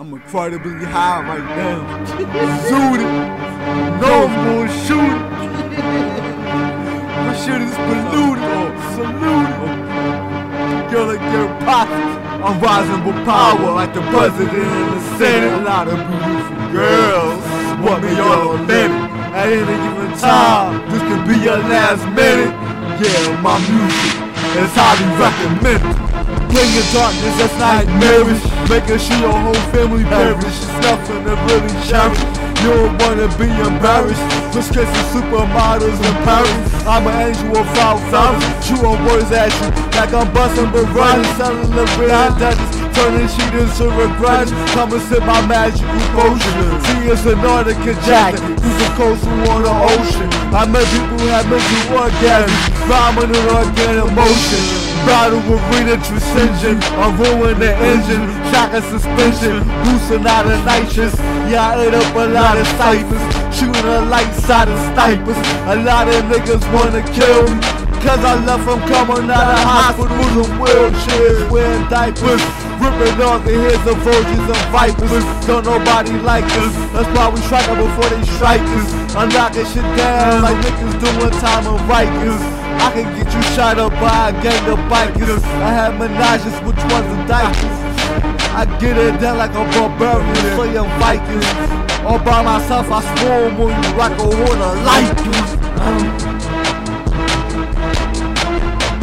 I'm incredibly high right now. Zooted. No more shooting. My shit is polluted. Oh, saluted. Girl, like your pockets. I'm rising with power like the president and the senate. A lot of beautiful girls want me on a minute. At any given time, this could be your last minute. Yeah, my music is highly recommended. Bringing darkness that's nightmarish Making sure your whole family perish. It's nothing to really cherish. You don't wanna be embarrassed. Just kissing supermodels in Paris. I'm an angel of foul flowers Shooting words at you Like I'm busting but running Selling the real dentist Turning sheet into regret. Come and sip my magical potion. See it's an Antarctica jacket. Who's the coastal on the ocean? I met people who had mental orgasms Rhyming in organic motion Battle with arena transcension I ruin the engine And suspension Boosting out of nitrous Yeah, I ate up a lot of ciphers Shooting a light side of snipers A lot of niggas wanna kill me. Cause I left from coming out of hospitals in wheelchairs Wearing diapers. Ripping off the heads of vultures and vipers. Don't nobody like us. That's why we strike them before they strike us. I'm knocking shit down like niggas doing time in Rikers. I can get you shot up by a gang of bikers. I have menages, which ones are dikers I get it down like a barbarian, slaying Vikings. All by myself, I swarm on you like a wanna like you